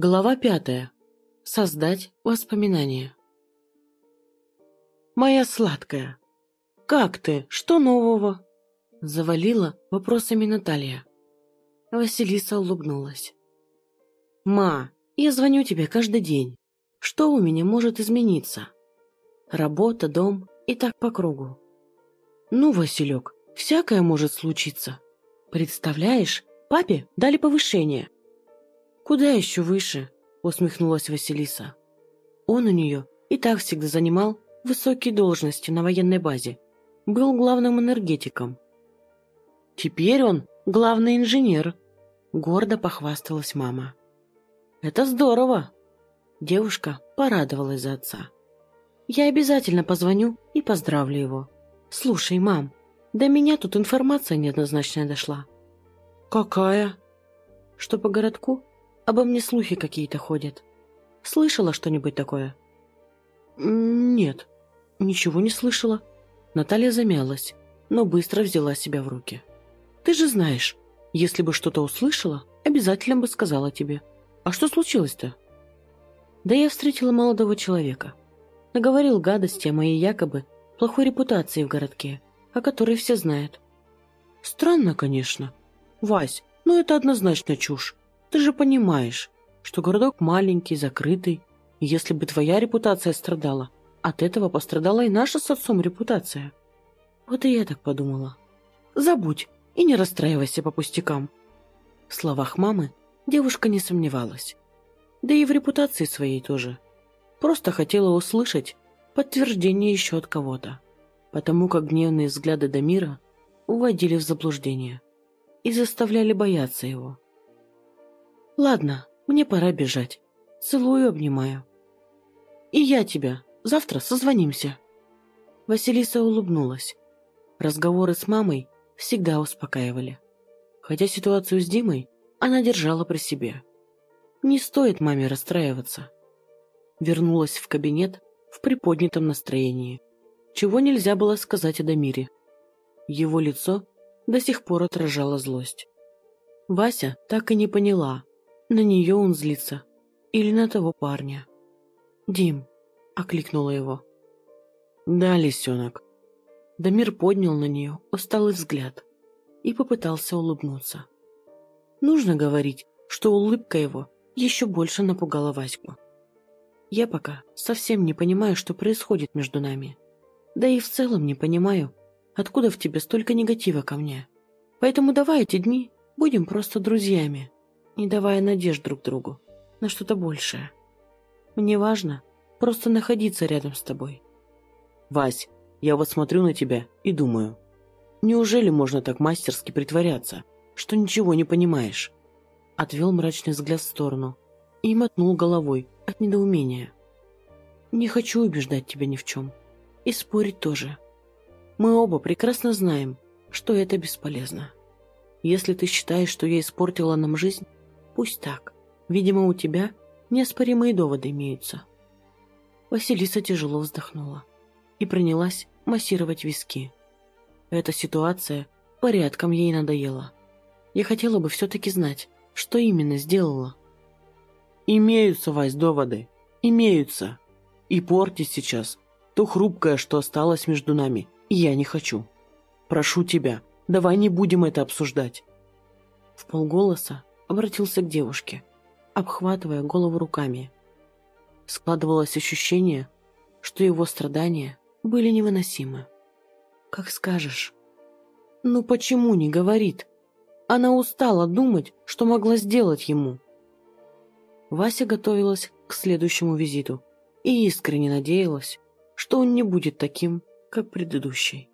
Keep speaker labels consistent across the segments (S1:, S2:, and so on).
S1: Глава пятая. Создать воспоминания. «Моя сладкая, как ты? Что нового?» Завалила вопросами Наталья. Василиса улыбнулась. «Ма, я звоню тебе каждый день. Что у меня может измениться? Работа, дом и так по кругу. Ну, Василек, всякое может случиться. Представляешь, папе дали повышение. «Куда еще выше?» – усмехнулась Василиса. Он у нее и так всегда занимал высокие должности на военной базе. Был главным энергетиком. Теперь он главный инженер. Гордо похвасталась мама. Это здорово. Девушка порадовалась за отца. Я обязательно позвоню и поздравлю его. Слушай, мам, до меня тут информация неоднозначная дошла. Какая? Что по городку Обо мне слухи какие-то ходят. Слышала что-нибудь такое? Нет, ничего не слышала. Наталья замялась, но быстро взяла себя в руки. Ты же знаешь, если бы что-то услышала, обязательно бы сказала тебе. А что случилось-то? Да я встретила молодого человека. Наговорил гадости о моей якобы плохой репутации в городке, о которой все знают. Странно, конечно. Вась, но это однозначно чушь. Ты же понимаешь, что городок маленький, закрытый, и если бы твоя репутация страдала, от этого пострадала и наша с отцом репутация. Вот и я так подумала. Забудь и не расстраивайся по пустякам. В словах мамы девушка не сомневалась. Да и в репутации своей тоже. Просто хотела услышать подтверждение еще от кого-то. Потому как гневные взгляды Дамира уводили в заблуждение и заставляли бояться его. Ладно, мне пора бежать. Целую, обнимаю. И я тебя. Завтра созвонимся. Василиса улыбнулась. Разговоры с мамой всегда успокаивали. Хотя ситуацию с Димой она держала при себе. Не стоит маме расстраиваться. Вернулась в кабинет в приподнятом настроении, чего нельзя было сказать о Дамире. Его лицо до сих пор отражало злость. Вася так и не поняла, на нее он злится. Или на того парня. «Дим», — окликнула его. «Да, лисенок». Дамир поднял на нее усталый взгляд и попытался улыбнуться. Нужно говорить, что улыбка его еще больше напугала Ваську. Я пока совсем не понимаю, что происходит между нами. Да и в целом не понимаю, откуда в тебе столько негатива ко мне. Поэтому давай эти дни будем просто друзьями не давая надежд друг другу на что-то большее. Мне важно просто находиться рядом с тобой. Вась, я вот смотрю на тебя и думаю, неужели можно так мастерски притворяться, что ничего не понимаешь? Отвел мрачный взгляд в сторону и мотнул головой от недоумения. Не хочу убеждать тебя ни в чем. И спорить тоже. Мы оба прекрасно знаем, что это бесполезно. Если ты считаешь, что я испортила нам жизнь, Пусть так. Видимо, у тебя неоспоримые доводы имеются. Василиса тяжело вздохнула и принялась массировать виски. Эта ситуация порядком ей надоела. Я хотела бы все-таки знать, что именно сделала. Имеются, Вась, доводы. Имеются. И портить сейчас то хрупкое, что осталось между нами, я не хочу. Прошу тебя, давай не будем это обсуждать. В полголоса обратился к девушке, обхватывая голову руками. Складывалось ощущение, что его страдания были невыносимы. «Как скажешь». «Ну почему не говорит?» Она устала думать, что могла сделать ему. Вася готовилась к следующему визиту и искренне надеялась, что он не будет таким, как предыдущий.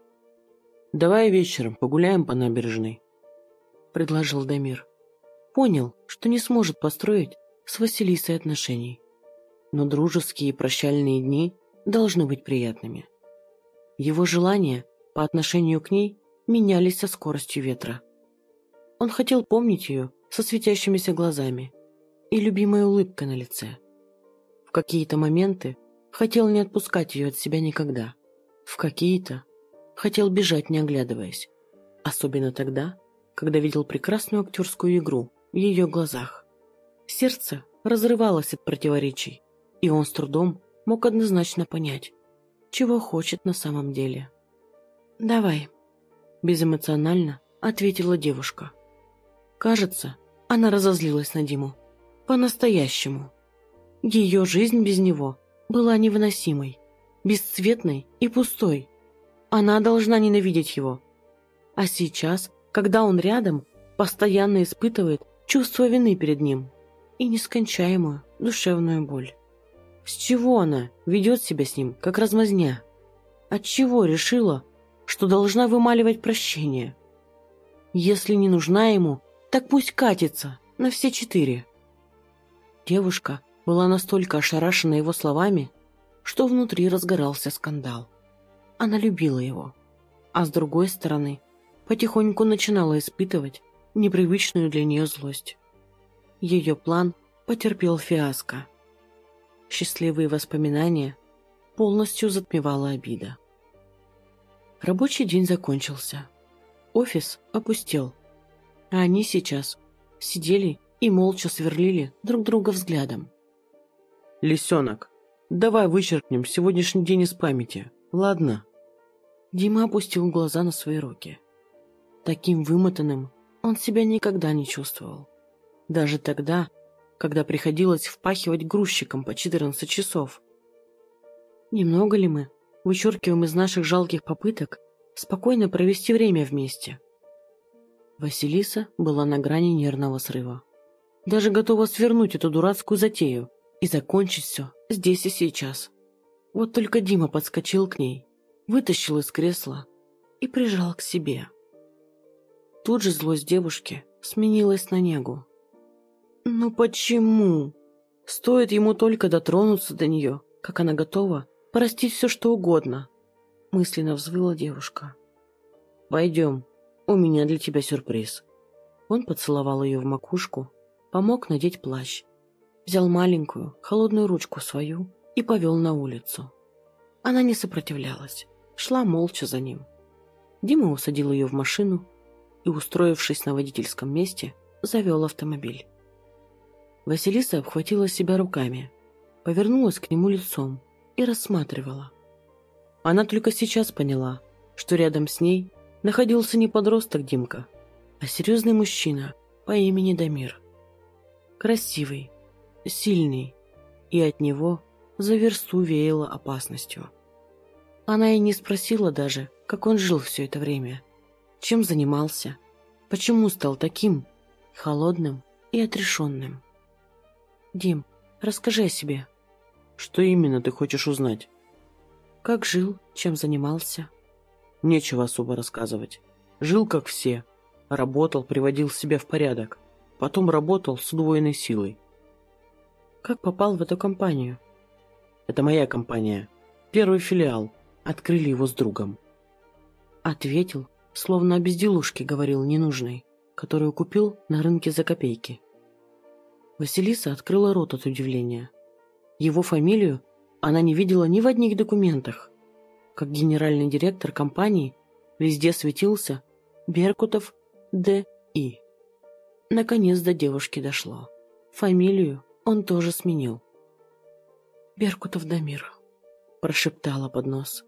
S1: «Давай вечером погуляем по набережной», — предложил Дамир. Понял, что не сможет построить с Василисой отношений. Но дружеские и прощальные дни должны быть приятными. Его желания по отношению к ней менялись со скоростью ветра. Он хотел помнить ее со светящимися глазами и любимой улыбкой на лице. В какие-то моменты хотел не отпускать ее от себя никогда. В какие-то хотел бежать, не оглядываясь. Особенно тогда, когда видел прекрасную актерскую игру в ее глазах. Сердце разрывалась от противоречий, и он с трудом мог однозначно понять, чего хочет на самом деле. «Давай», – безэмоционально ответила девушка. Кажется, она разозлилась на Диму. По-настоящему. Ее жизнь без него была невыносимой, бесцветной и пустой. Она должна ненавидеть его. А сейчас, когда он рядом, постоянно испытывает чувство вины перед ним и нескончаемую душевную боль. С чего она ведет себя с ним, как размазня? Отчего решила, что должна вымаливать прощение? Если не нужна ему, так пусть катится на все четыре. Девушка была настолько ошарашена его словами, что внутри разгорался скандал. Она любила его, а с другой стороны, потихоньку начинала испытывать непривычную для нее злость. Ее план потерпел фиаско. Счастливые воспоминания полностью затмевала обида. Рабочий день закончился. Офис опустел. А они сейчас сидели и молча сверлили друг друга взглядом.
S2: «Лисенок, давай вычеркнем сегодняшний день из памяти, ладно?»
S1: Дима опустил глаза на свои руки. Таким вымотанным он себя никогда не чувствовал. Даже тогда, когда приходилось впахивать грузчиком по 14 часов. Немного ли мы вычеркиваем из наших жалких попыток спокойно провести время вместе? Василиса была на грани нервного срыва. Даже готова свернуть эту дурацкую затею и закончить все здесь и сейчас. Вот только Дима подскочил к ней, вытащил из кресла и прижал к себе. Тут же злость девушки сменилась на негу. «Ну почему?» Стоит ему только дотронуться до нее, как она готова простить все, что угодно. Мысленно взвыла девушка. «Пойдем, у меня для тебя сюрприз». Он поцеловал ее в макушку, помог надеть плащ, взял маленькую, холодную ручку свою и повел на улицу. Она не сопротивлялась, шла молча за ним. Дима усадил ее в машину и, устроившись на водительском месте, завел автомобиль. Василиса обхватила себя руками, повернулась к нему лицом и рассматривала. Она только сейчас поняла, что рядом с ней находился не подросток Димка, а серьезный мужчина по имени Дамир. Красивый, сильный, и от него за версту веяло опасностью. Она и не спросила даже, как он жил все это время, чем занимался, почему стал таким холодным и отрешенным. «Дим, расскажи о себе».
S2: «Что именно ты хочешь узнать?»
S1: «Как жил, чем занимался?»
S2: «Нечего особо рассказывать. Жил, как все. Работал, приводил себя в порядок. Потом работал с удвоенной силой».
S1: «Как попал в эту компанию?»
S2: «Это моя компания. Первый филиал. Открыли его с другом».
S1: Ответил, словно о безделушке говорил ненужной, которую купил на рынке за копейки. Василиса открыла рот от удивления. Его фамилию она не видела ни в одних документах. Как генеральный директор компании везде светился Беркутов Д.И. Наконец до девушки дошло. Фамилию он тоже сменил. «Беркутов Дамир», – прошептала под нос.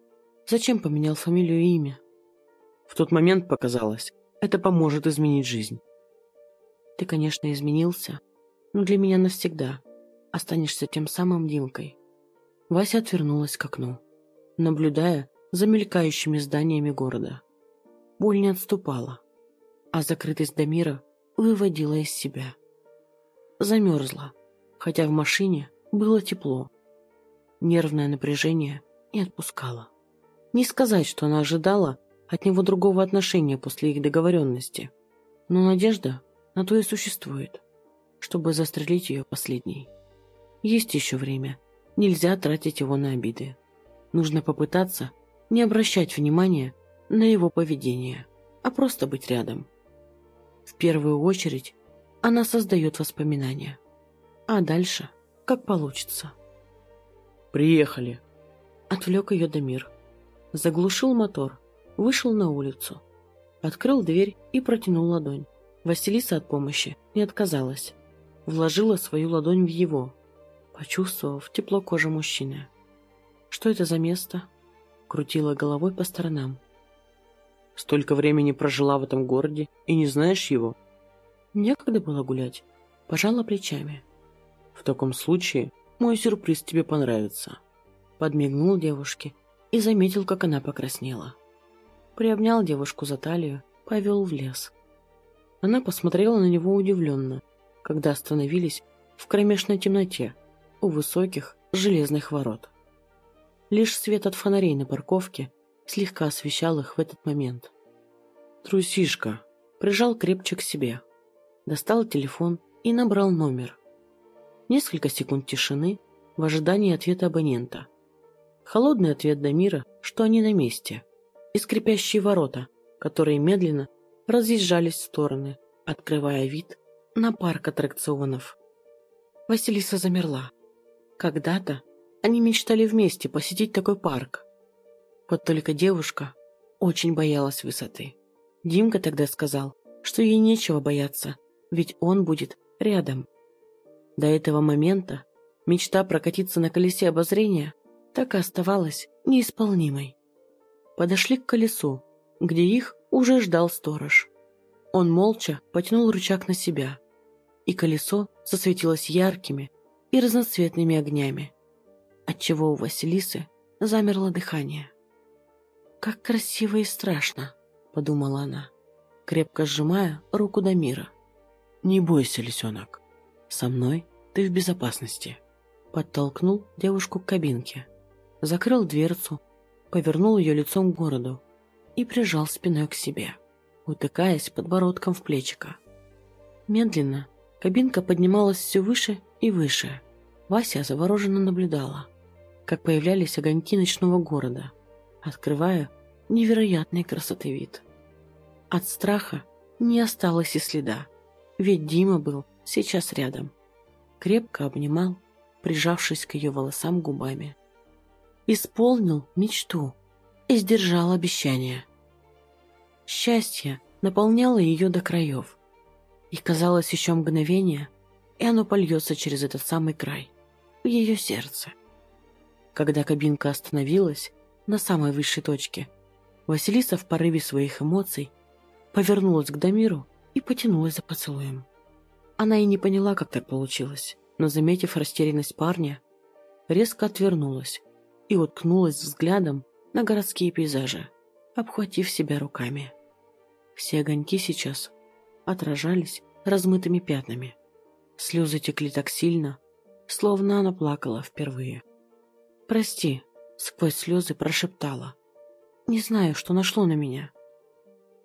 S1: «Зачем поменял фамилию и имя?»
S2: В тот момент показалось, это поможет изменить жизнь.
S1: «Ты, конечно, изменился, но для меня навсегда. Останешься тем самым Димкой. Вася отвернулась к окну, наблюдая за мелькающими зданиями города. Боль не отступала, а закрытость Дамира выводила из себя. Замерзла, хотя в машине было тепло. Нервное напряжение не отпускало. Не сказать, что она ожидала от него другого отношения после их договоренности, но надежда на то и существует чтобы застрелить ее последней. Есть еще время. Нельзя тратить его на обиды. Нужно попытаться не обращать внимания на его поведение, а просто быть рядом. В первую очередь она создает воспоминания. А дальше как получится.
S2: «Приехали!»
S1: Отвлек ее Дамир. Заглушил мотор, вышел на улицу. Открыл дверь и протянул ладонь. Василиса от помощи не отказалась. вложила свою ладонь в его, почувствовав тепло кожи мужчины. «Что это за место?» Крутила головой по сторонам.
S2: «Столько времени прожила в этом городе и не знаешь его?»
S1: Некогда было гулять. Пожала плечами.
S2: «В таком случае мой сюрприз тебе понравится».
S1: Подмигнул девушке и заметил, как она покраснела. Приобнял девушку за талию, повел в лес. Она посмотрела на него удивленно, когда остановились в кромешной темноте у высоких железных ворот. Лишь свет от фонарей на парковке слегка освещал их в этот момент.
S2: «Трусишка!»
S1: Прижал крепче к себе. Достал телефон и набрал номер. Несколько секунд тишины в ожидании ответа абонента. Холодный ответ Дамира, что они на месте. И скрипящие ворота, которые медленно разъезжались в стороны, открывая вид на парк аттракционов. Василиса замерла. Когда-то они мечтали вместе посетить такой парк. Вот только девушка очень боялась высоты. Димка тогда сказал, что ей нечего бояться, ведь он будет рядом. До этого момента мечта прокатиться на колесе обозрения так и оставалась неисполнимой. Подошли к колесу, где их уже ждал сторож. Он молча потянул рычаг на себя, и колесо засветилось яркими и разноцветными огнями, отчего у Василисы замерло дыхание. «Как красиво и страшно», — подумала она, крепко сжимая руку Дамира.
S2: «Не бойся, лисенок, со мной ты в безопасности», — подтолкнул девушку к кабинке, закрыл дверцу, повернул ее лицом к городу и прижал спиной к себе, утыкаясь подбородком в плечико.
S1: Медленно кабинка поднималась все выше и выше. Вася завороженно наблюдала, как появлялись огоньки ночного города, открывая невероятной красоты вид. От страха не осталось и следа, ведь Дима был сейчас рядом. Крепко обнимал, прижавшись к ее волосам губами. Исполнил мечту и сдержал обещание. Счастье наполняло ее до краев. И казалось еще мгновение, и оно польется через этот самый край, в ее сердце. Когда кабинка остановилась на самой высшей точке, Василиса в порыве своих эмоций повернулась к Дамиру и потянулась за поцелуем. Она и не поняла, как так получилось, но, заметив растерянность парня, резко отвернулась и уткнулась взглядом на городские пейзажи, обхватив себя руками. Все огоньки сейчас отражались размытыми пятнами. Слезы текли так сильно, словно она плакала впервые. «Прости», — сквозь слезы прошептала. «Не знаю, что нашло на меня».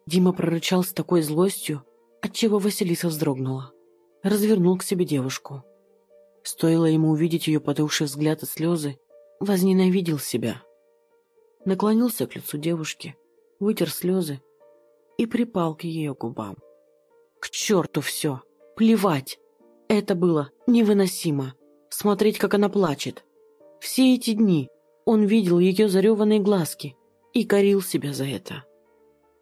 S1: Дима прорычал с такой злостью, отчего Василиса вздрогнула. Развернул к себе девушку. Стоило ему увидеть ее потухший взгляд и слезы, возненавидел себя. Наклонился к лицу девушки, вытер слезы и припал к ее губам. К черту все! Плевать! Это было невыносимо. Смотреть, как она плачет. Все эти дни он видел ее зареванные глазки и корил себя за это.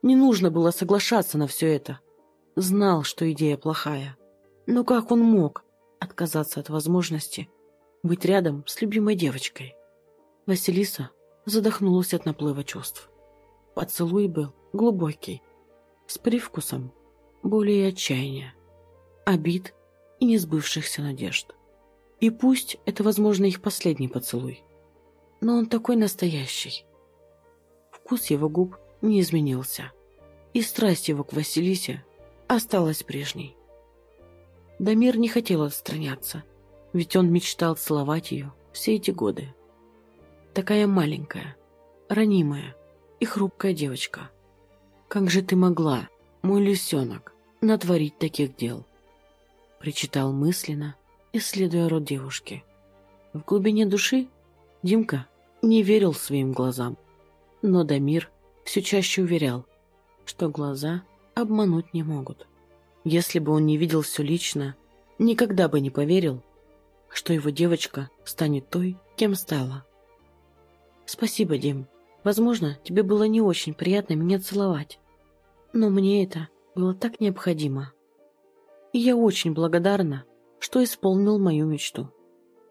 S1: Не нужно было соглашаться на все это. Знал, что идея плохая. Но как он мог отказаться от возможности быть рядом с любимой девочкой? Василиса задохнулась от наплыва чувств. Поцелуй был глубокий, с привкусом боли и отчаяния, обид и несбывшихся надежд. И пусть это, возможно, их последний поцелуй, но он такой настоящий. Вкус его губ не изменился, и страсть его к Василисе осталась прежней. Дамир не хотел отстраняться, ведь он мечтал целовать ее все эти годы. Такая маленькая, ранимая и хрупкая девочка. Как же ты могла, мой лисенок, натворить таких дел? Причитал мысленно, исследуя рот девушки. В глубине души Димка не верил своим глазам, но Дамир все чаще уверял, что глаза обмануть не могут. Если бы он не видел все лично, никогда бы не поверил, что его девочка станет той, кем стала. «Спасибо, Дим. Возможно, тебе было не очень приятно меня целовать. Но мне это было так необходимо. И я очень благодарна,
S2: что исполнил мою мечту.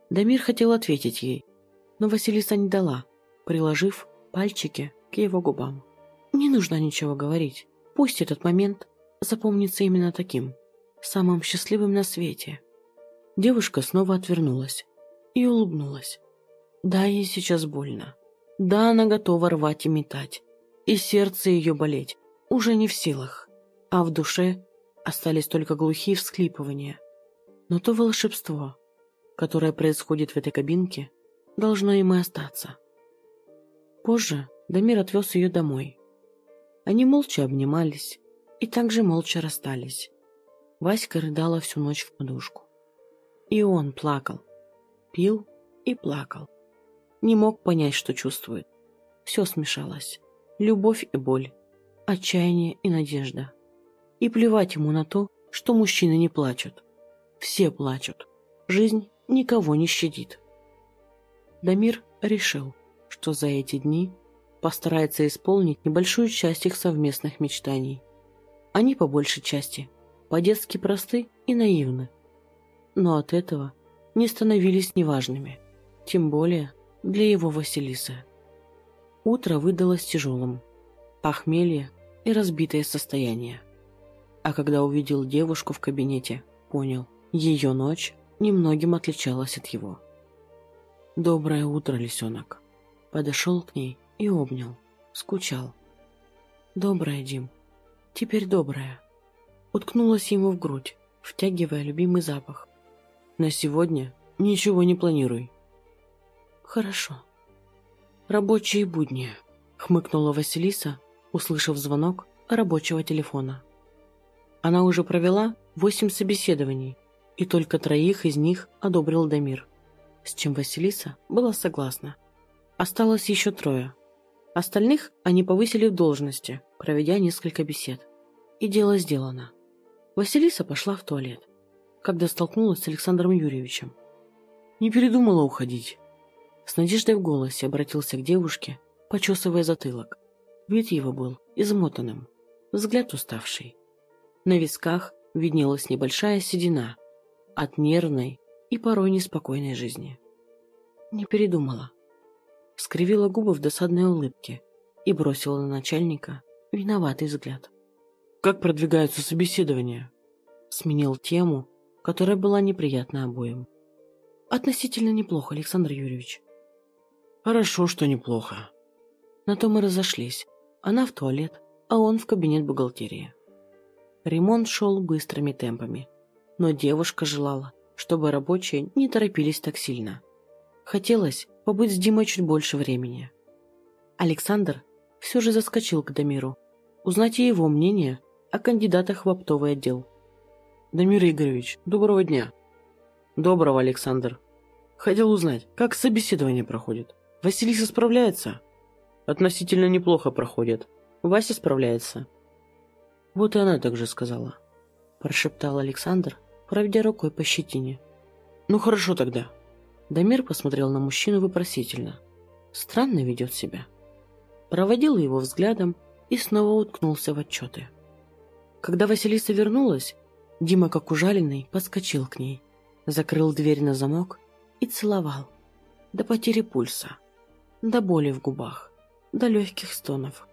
S2: Дамир хотел ответить ей, но Василиса не дала, приложив пальчики к его губам. Не нужно ничего говорить. Пусть этот момент запомнится именно таким, самым счастливым на свете. Девушка снова отвернулась и улыбнулась. Да, ей сейчас больно. Да, она готова рвать и метать. И сердце ее болеть уже не в силах. А в душе остались только глухие всхлипывания. Но то волшебство, которое происходит в этой кабинке, должно им и остаться. Позже Дамир отвез ее домой. Они молча обнимались и также молча расстались. Васька рыдала всю ночь в подушку. И он плакал. Пил и плакал. Не мог понять, что чувствует. Все смешалось. Любовь и боль. Отчаяние и надежда. И плевать ему на то, что мужчины не плачут. Все плачут. Жизнь никого не щадит. Дамир решил, что за эти дни постарается исполнить небольшую часть их совместных мечтаний. Они по большей части по-детски просты и наивны, но от этого не становились неважными, тем более для его Василисы. Утро выдалось тяжелым, похмелье и разбитое состояние. А когда увидел девушку в кабинете, понял, ее ночь немногим отличалась от его. «Доброе утро, лисенок!» Подошел к ней и обнял. Скучал. «Доброе, Дим. Теперь доброе». Уткнулась ему в грудь, втягивая любимый запах. «На сегодня ничего не планируй». «Хорошо». «Рабочие будни», — хмыкнула Василиса, услышав звонок рабочего телефона. Она уже провела восемь собеседований, и только троих из них одобрил Дамир, с чем Василиса была согласна. Осталось еще трое. Остальных они повысили в должности, проведя несколько бесед. И дело сделано. Василиса пошла в туалет, когда столкнулась с Александром Юрьевичем. Не передумала уходить. С надеждой в голосе обратился к девушке, почесывая затылок. Вид его был измотанным, взгляд уставший. На висках виднелась небольшая седина от нервной и порой неспокойной жизни. Не передумала. Скривила губы в досадной улыбке и бросила на начальника виноватый взгляд. «Как продвигаются собеседования?» Сменил тему, которая была неприятна обоим. «Относительно неплохо, Александр Юрьевич». «Хорошо, что неплохо». На то мы разошлись. Она в туалет, а он в кабинет бухгалтерии. Ремонт шел быстрыми темпами, но девушка желала, чтобы рабочие не торопились так сильно. Хотелось побыть с Димой чуть больше времени. Александр все же заскочил к Дамиру, узнать его мнение о кандидатах в оптовый отдел. «Дамир Игоревич, доброго дня!» «Доброго, Александр!» «Хотел узнать, как собеседование проходит? Василиса справляется?» «Относительно неплохо проходит. Вася справляется». «Вот и она также сказала», – прошептал Александр, проведя рукой по щетине. «Ну хорошо тогда». Дамир посмотрел на мужчину вопросительно. Странно ведет себя. Проводил его взглядом и снова уткнулся в отчеты. Когда Василиса вернулась, Дима, как ужаленный, подскочил к ней, закрыл дверь на замок и целовал. До потери пульса, до боли в губах, до легких стонов.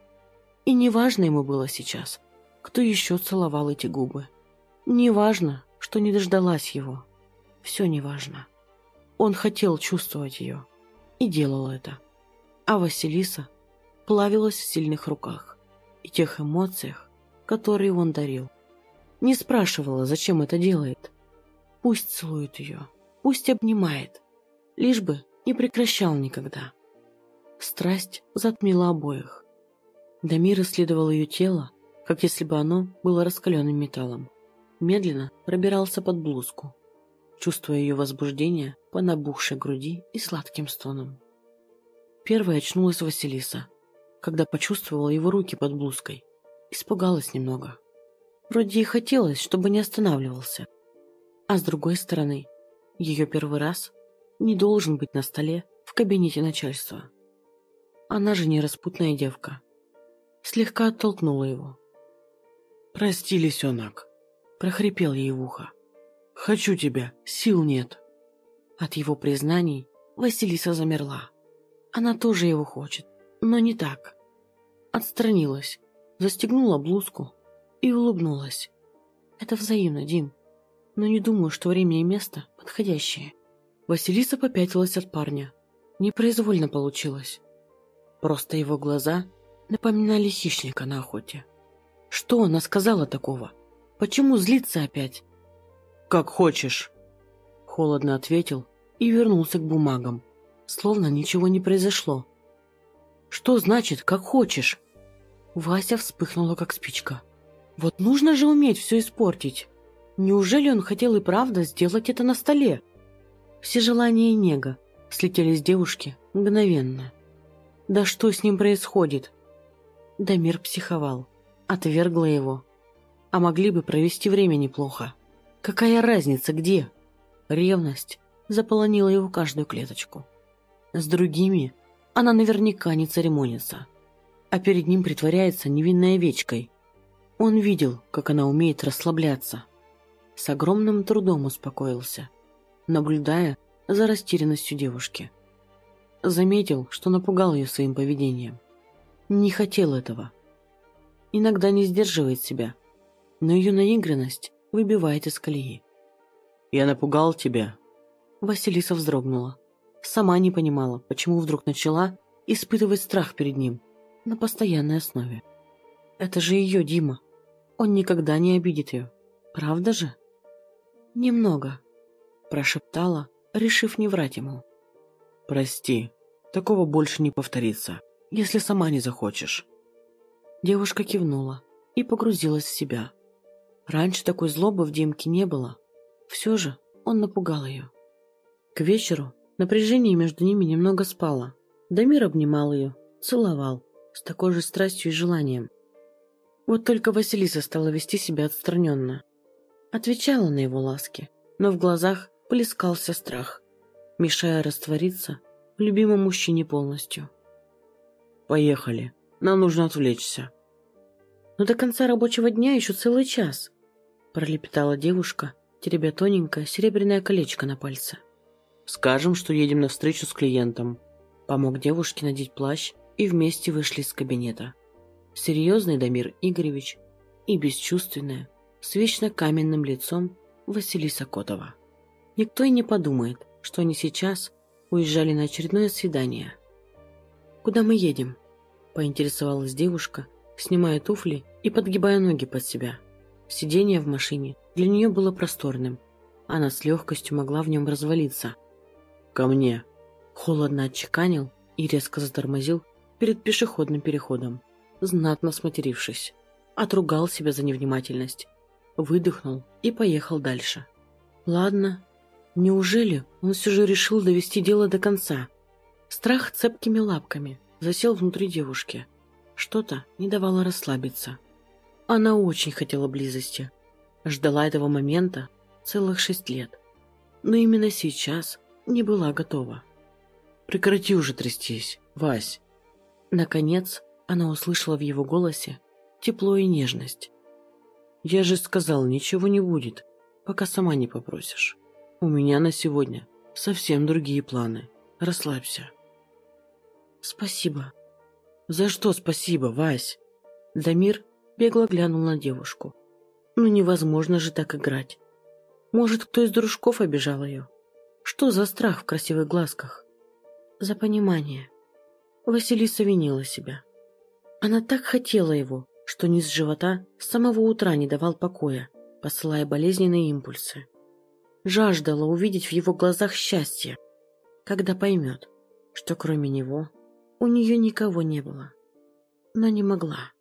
S2: И неважно ему было сейчас, кто еще целовал эти губы. Неважно, что не дождалась его. Все неважно. Он хотел чувствовать ее и делал это. А Василиса плавилась в сильных руках и тех эмоциях, которые он дарил. Не спрашивала, зачем это делает. Пусть целует ее, пусть обнимает, лишь бы не прекращал никогда. Страсть затмила обоих. Дамир исследовал ее тело, как если бы оно было раскаленным металлом. Медленно пробирался под блузку, чувствуя ее возбуждение по набухшей груди и сладким стоном. Первой очнулась Василиса, когда почувствовала его руки под блузкой. Испугалась немного. Вроде и хотелось, чтобы не останавливался. А с другой стороны, ее первый раз не должен быть на столе в кабинете начальства. Она же не распутная девка. Слегка оттолкнула его. «Прости, лисенок», — прохрипел ей в ухо. Хочу тебя, сил нет.
S1: От его признаний Василиса замерла. Она тоже его хочет, но не так. Отстранилась, застегнула блузку и улыбнулась. Это взаимно, Дим. Но не думаю, что время и место подходящие. Василиса попятилась от парня. Непроизвольно получилось. Просто его глаза напоминали хищника на охоте. Что она сказала такого? Почему злится опять?
S2: «Как хочешь», — холодно ответил и вернулся к бумагам, словно ничего не произошло.
S1: «Что значит «как хочешь»?» Вася вспыхнула, как спичка. «Вот нужно же уметь все испортить. Неужели он хотел и правда сделать это на столе?» Все желания и нега слетели с девушки мгновенно. «Да что с ним происходит?» Дамир психовал, отвергла его. А могли бы провести время неплохо. Какая разница, где? Ревность заполонила его каждую клеточку. С другими она наверняка не церемонится, а перед ним притворяется невинной овечкой. Он видел, как она умеет расслабляться. С огромным трудом успокоился, наблюдая за растерянностью девушки. Заметил, что напугал ее своим поведением. Не хотел этого. Иногда не сдерживает себя, но ее наигранность выбивает из колеи.
S2: «Я напугал тебя?»
S1: Василиса вздрогнула. Сама не понимала, почему вдруг начала испытывать страх перед ним на постоянной основе. Это же ее Дима. Он никогда не обидит ее. Правда же? Немного, прошептала, решив не врать ему.
S2: Прости, такого больше не повторится, если сама не захочешь.
S1: Девушка кивнула и погрузилась в себя. Раньше такой злобы в Димке не было. Все же он напугал ее. К вечеру Напряжение между ними немного спало. Дамир обнимал ее, целовал, с такой же страстью и желанием. Вот только Василиса стала вести себя отстраненно. Отвечала на его ласки, но в глазах плескался страх, мешая раствориться в любимом мужчине полностью.
S2: «Поехали, нам нужно отвлечься».
S1: «Но до конца рабочего дня еще целый час», пролепетала девушка, теребя тоненькое серебряное колечко на пальце.
S2: Скажем, что едем на встречу с клиентом.
S1: Помог девушке надеть плащ и вместе вышли из кабинета. Серьезный Дамир Игоревич и бесчувственная, с вечно каменным лицом Василиса Котова. Никто и не подумает, что они сейчас уезжали на очередное свидание. «Куда мы едем?» – поинтересовалась девушка, снимая туфли и подгибая ноги под себя. Сидение в машине для нее было просторным. Она с легкостью могла в нем развалиться –
S2: ко мне!»
S1: Холодно отчеканил и резко затормозил перед пешеходным переходом, знатно сматерившись. Отругал себя за невнимательность, выдохнул и поехал дальше. Ладно, неужели он все же решил довести дело до конца? Страх цепкими лапками засел внутри девушки. Что-то не давало расслабиться. Она очень хотела близости. Ждала этого момента целых шесть лет. Но именно сейчас не была готова.
S2: «Прекрати уже трястись, Вась!»
S1: Наконец, она услышала в его голосе тепло и нежность.
S2: «Я же сказал, ничего не будет, пока сама не попросишь. У меня на сегодня совсем другие планы. Расслабься».
S1: «Спасибо».
S2: «За что спасибо, Вась?»
S1: Дамир бегло глянул на девушку. «Ну невозможно же так играть. Может, кто из дружков обижал ее?» Что за страх в красивых глазках? За понимание. Василиса винила себя. Она так хотела его, что низ живота с самого утра не давал покоя, посылая болезненные импульсы. Жаждала увидеть в его глазах счастье, когда поймет, что кроме него у нее никого не было. Но не могла.